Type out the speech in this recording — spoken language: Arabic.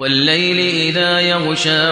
وَاللَّيْلِ إِذَا يَغْشَىٰ